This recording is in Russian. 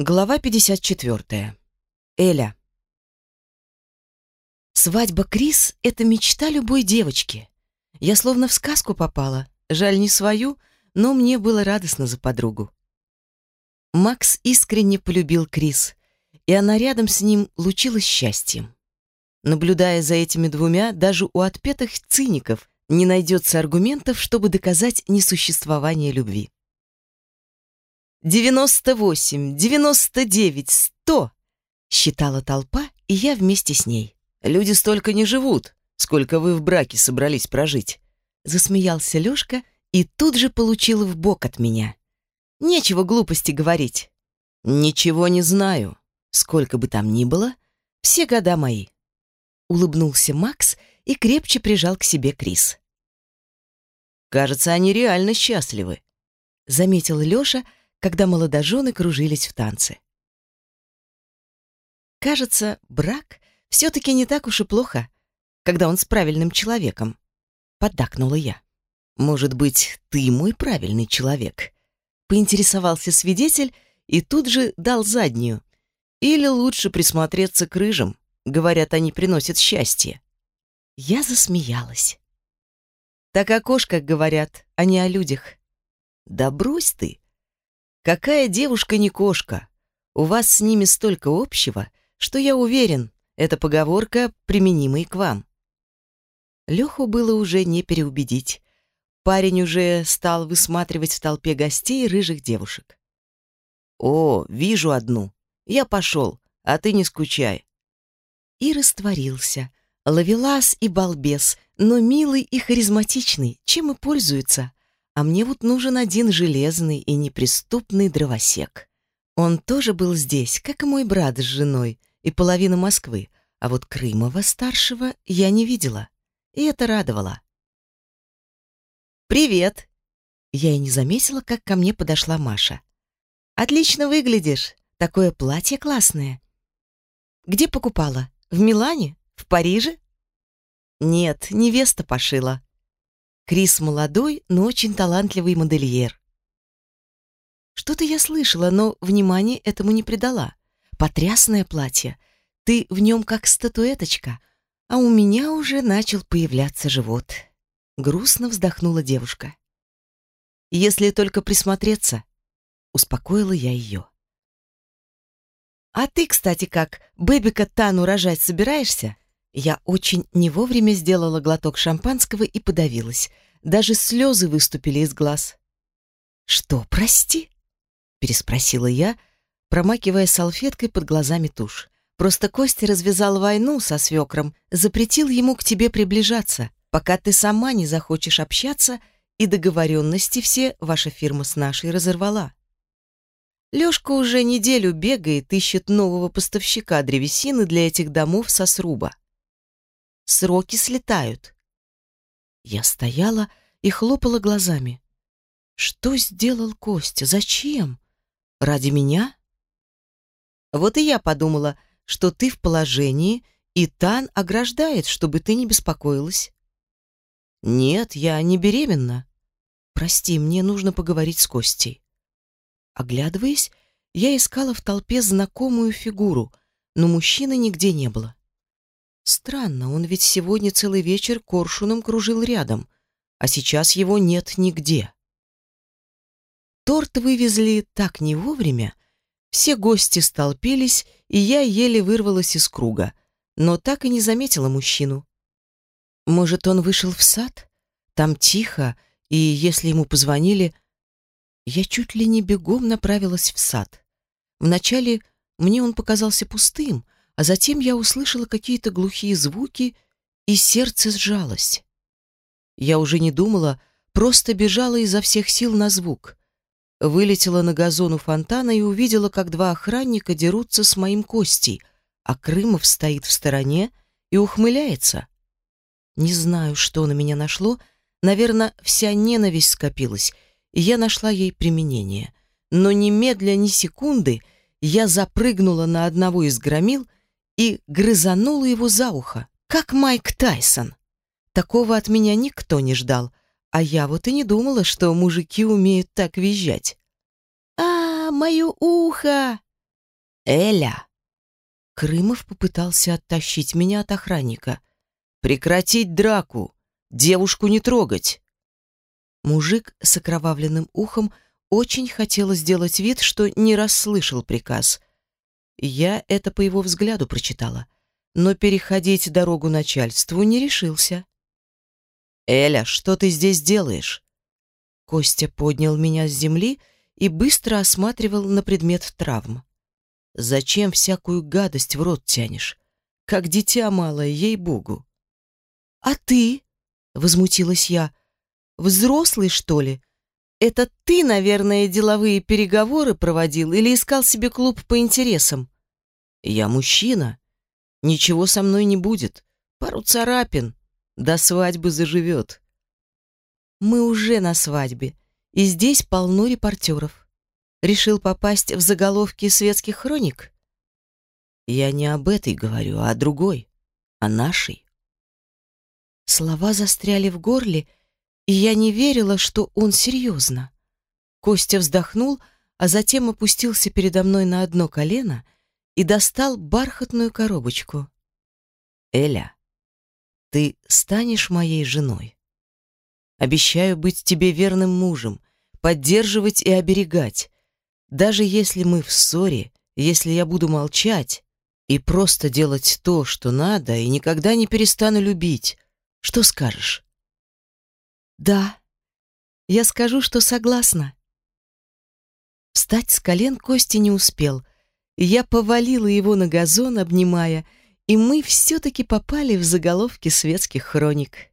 Глава 54. Эля. Свадьба Крис — это мечта любой девочки. Я словно в сказку попала. Жаль, не свою, но мне было радостно за подругу. Макс искренне полюбил Крис, и она рядом с ним лучилась счастьем. Наблюдая за этими двумя, даже у отпетых циников не найдется аргументов, чтобы доказать несуществование любви. «Девяносто восемь, девяносто девять, сто!» Считала толпа, и я вместе с ней. «Люди столько не живут, сколько вы в браке собрались прожить!» Засмеялся Лёшка и тут же получил в бок от меня. «Нечего глупости говорить!» «Ничего не знаю, сколько бы там ни было, все года мои!» Улыбнулся Макс и крепче прижал к себе Крис. «Кажется, они реально счастливы», — заметил Лёша, — когда молодожены кружились в танце. Кажется, брак все-таки не так уж и плохо, когда он с правильным человеком. Поддакнула я. Может быть, ты мой правильный человек? Поинтересовался свидетель и тут же дал заднюю. Или лучше присмотреться к рыжим. Говорят, они приносят счастье. Я засмеялась. Так о кошках говорят, а не о людях. Да брось ты, Какая девушка не кошка? У вас с ними столько общего, что я уверен, эта поговорка применима и к вам. Леху было уже не переубедить. Парень уже стал высматривать в толпе гостей рыжих девушек. «О, вижу одну. Я пошел, а ты не скучай». И растворился. Ловелас и балбес, но милый и харизматичный, чем и пользуется а мне вот нужен один железный и неприступный дровосек. Он тоже был здесь, как и мой брат с женой, и половина Москвы, а вот Крымова-старшего я не видела, и это радовало. «Привет!» Я и не заметила, как ко мне подошла Маша. «Отлично выглядишь, такое платье классное». «Где покупала? В Милане? В Париже?» «Нет, невеста пошила», Крис молодой, но очень талантливый модельер. Что-то я слышала, но внимания этому не придала. Потрясное платье. Ты в нем как статуэточка, а у меня уже начал появляться живот. Грустно вздохнула девушка. Если только присмотреться, успокоила я ее. А ты, кстати, как, бэбика Тану рожать собираешься? Я очень не вовремя сделала глоток шампанского и подавилась. Даже слезы выступили из глаз. «Что, прости?» — переспросила я, промакивая салфеткой под глазами тушь. «Просто Костя развязал войну со свекром, запретил ему к тебе приближаться, пока ты сама не захочешь общаться, и договоренности все ваша фирма с нашей разорвала». Лёшка уже неделю бегает, ищет нового поставщика древесины для этих домов со сруба сроки слетают. Я стояла и хлопала глазами. Что сделал Костя? Зачем? Ради меня? Вот и я подумала, что ты в положении, и Тан ограждает, чтобы ты не беспокоилась. Нет, я не беременна. Прости, мне нужно поговорить с Костей. Оглядываясь, я искала в толпе знакомую фигуру, но мужчины нигде не было. Странно, он ведь сегодня целый вечер коршуном кружил рядом, а сейчас его нет нигде. Торт вывезли так не вовремя. Все гости столпились, и я еле вырвалась из круга, но так и не заметила мужчину. Может, он вышел в сад? Там тихо, и если ему позвонили... Я чуть ли не бегом направилась в сад. Вначале мне он показался пустым — а затем я услышала какие-то глухие звуки, и сердце сжалось. Я уже не думала, просто бежала изо всех сил на звук. Вылетела на газон у фонтана и увидела, как два охранника дерутся с моим Костей, а Крымов стоит в стороне и ухмыляется. Не знаю, что на меня нашло, наверное, вся ненависть скопилась, и я нашла ей применение. Но немедля ни секунды я запрыгнула на одного из громил и грызанула его за ухо, как Майк Тайсон. Такого от меня никто не ждал, а я вот и не думала, что мужики умеют так визжать. «А, мое ухо!» Эля!» Крымов попытался оттащить меня от охранника. «Прекратить драку! Девушку не трогать!» Мужик с окровавленным ухом очень хотел сделать вид, что не расслышал приказ. Я это по его взгляду прочитала, но переходить дорогу начальству не решился. «Эля, что ты здесь делаешь?» Костя поднял меня с земли и быстро осматривал на предмет травм. «Зачем всякую гадость в рот тянешь? Как дитя малое, ей-богу!» «А ты?» — возмутилась я. «Взрослый, что ли? Это ты, наверное, деловые переговоры проводил или искал себе клуб по интересам?» «Я мужчина. Ничего со мной не будет. Пару царапин. До свадьбы заживет». Мы уже на свадьбе, и здесь полно репортеров. Решил попасть в заголовки светских хроник? Я не об этой говорю, а о другой, о нашей. Слова застряли в горле, и я не верила, что он серьезно. Костя вздохнул, а затем опустился передо мной на одно колено и достал бархатную коробочку. «Эля, ты станешь моей женой?» Обещаю быть тебе верным мужем, поддерживать и оберегать. Даже если мы в ссоре, если я буду молчать и просто делать то, что надо, и никогда не перестану любить. Что скажешь? Да. Я скажу, что согласна. Встать с колен Кости не успел. Я повалила его на газон, обнимая, и мы все-таки попали в заголовки светских хроник.